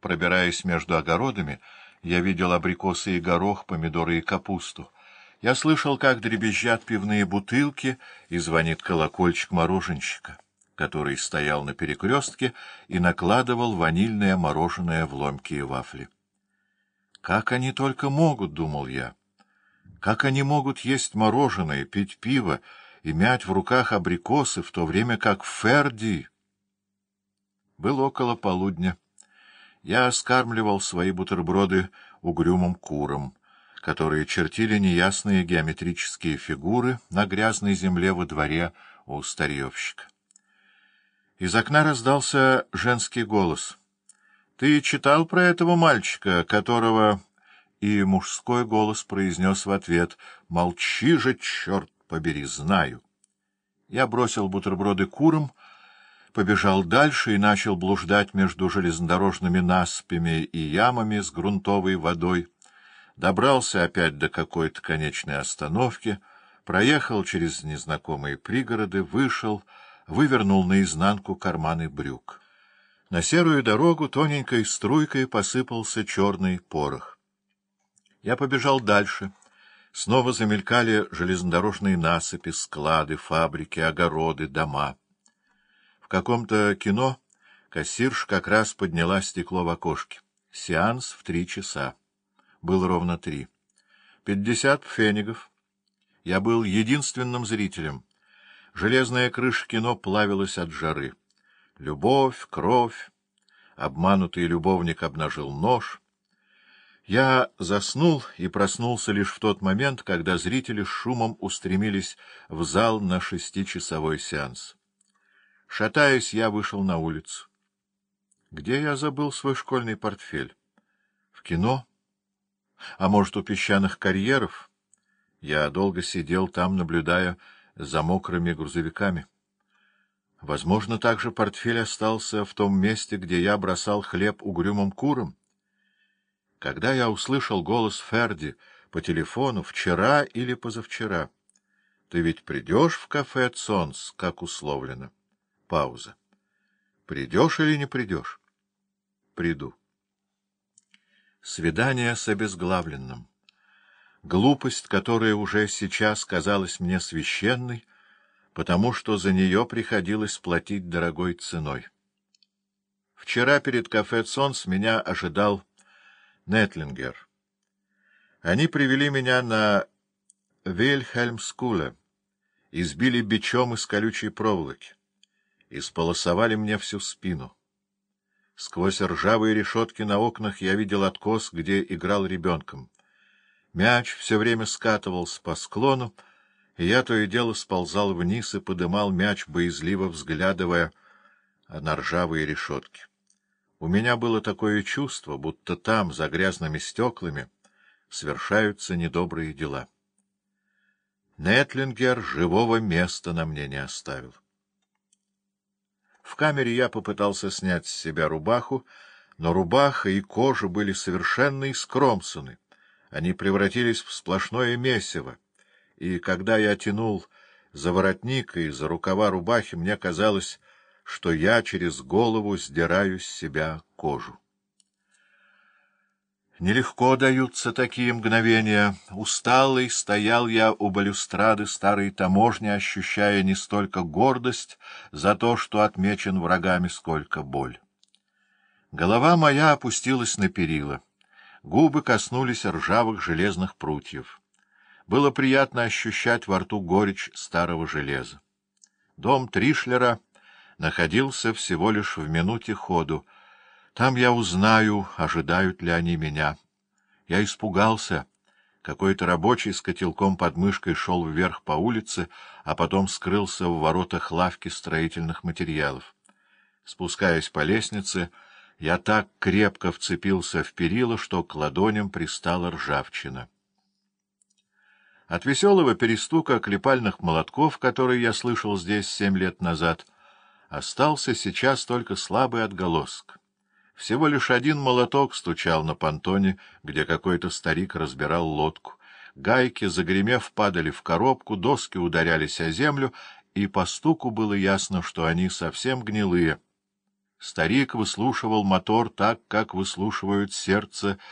Пробираясь между огородами, я видел абрикосы и горох, помидоры и капусту. Я слышал, как дребезжат пивные бутылки, и звонит колокольчик мороженщика, который стоял на перекрестке и накладывал ванильное мороженое в ломкие вафли. «Как они только могут, — думал я, — как они могут есть мороженое, пить пиво и мять в руках абрикосы, в то время как Ферди...» Было около полудня. Я скармливал свои бутерброды угрюмым курам, которые чертили неясные геометрические фигуры на грязной земле во дворе у старьевщика. Из окна раздался женский голос. — Ты читал про этого мальчика, которого... И мужской голос произнес в ответ. — Молчи же, черт побери, знаю. Я бросил бутерброды курам, — побежал дальше и начал блуждать между железнодорожными насыпями и ямами с грунтовой водой. Добрался опять до какой-то конечной остановки, проехал через незнакомые пригороды, вышел, вывернул наизнанку карманы брюк. На серую дорогу тоненькой струйкой посыпался черный порох. Я побежал дальше. Снова замелькали железнодорожные насыпи, склады, фабрики, огороды, дома. В каком-то кино кассирш как раз подняла стекло в окошке. Сеанс в три часа. Было ровно три. Пятьдесят пфенигов. Я был единственным зрителем. Железная крыша кино плавилась от жары. Любовь, кровь. Обманутый любовник обнажил нож. Я заснул и проснулся лишь в тот момент, когда зрители с шумом устремились в зал на шестичасовой сеанс. Шатаясь, я вышел на улицу. Где я забыл свой школьный портфель? В кино? А может, у песчаных карьеров? Я долго сидел там, наблюдая за мокрыми грузовиками. Возможно, также портфель остался в том месте, где я бросал хлеб угрюмым курам. Когда я услышал голос Ферди по телефону вчера или позавчера, ты ведь придешь в кафе «Цонс», как условлено? Пауза. Придешь или не придешь? Приду. Свидание с обезглавленным. Глупость, которая уже сейчас казалась мне священной, потому что за нее приходилось платить дорогой ценой. Вчера перед кафе «Цонс» меня ожидал Нетлингер. Они привели меня на Вильхельмскуле, избили бичом из колючей проволоки исполосовали мне всю спину. Сквозь ржавые решетки на окнах я видел откос, где играл ребенком. Мяч все время скатывался по склону, и я то и дело сползал вниз и подымал мяч, боязливо взглядывая на ржавые решетки. У меня было такое чувство, будто там, за грязными стеклами, совершаются недобрые дела. Нетлингер живого места на мне не оставил. В камере я попытался снять с себя рубаху, но рубаха и кожа были совершенно искромсаны. Они превратились в сплошное месиво, и когда я тянул за воротник и за рукава рубахи, мне казалось, что я через голову сдираю с себя кожу. Нелегко даются такие мгновения. Усталый стоял я у балюстрады старой таможни, ощущая не столько гордость за то, что отмечен врагами, сколько боль. Голова моя опустилась на перила. Губы коснулись ржавых железных прутьев. Было приятно ощущать во рту горечь старого железа. Дом Тришлера находился всего лишь в минуте ходу, там я узнаю, ожидают ли они меня. Я испугался. Какой-то рабочий с котелком под мышкой шел вверх по улице, а потом скрылся в воротах лавки строительных материалов. Спускаясь по лестнице, я так крепко вцепился в перила, что к ладоням пристала ржавчина. От веселого перестука клепальных молотков, который я слышал здесь семь лет назад, остался сейчас только слабый отголоск. Всего лишь один молоток стучал на понтоне, где какой-то старик разбирал лодку. Гайки, загремев, падали в коробку, доски ударялись о землю, и по стуку было ясно, что они совсем гнилые. Старик выслушивал мотор так, как выслушивают сердце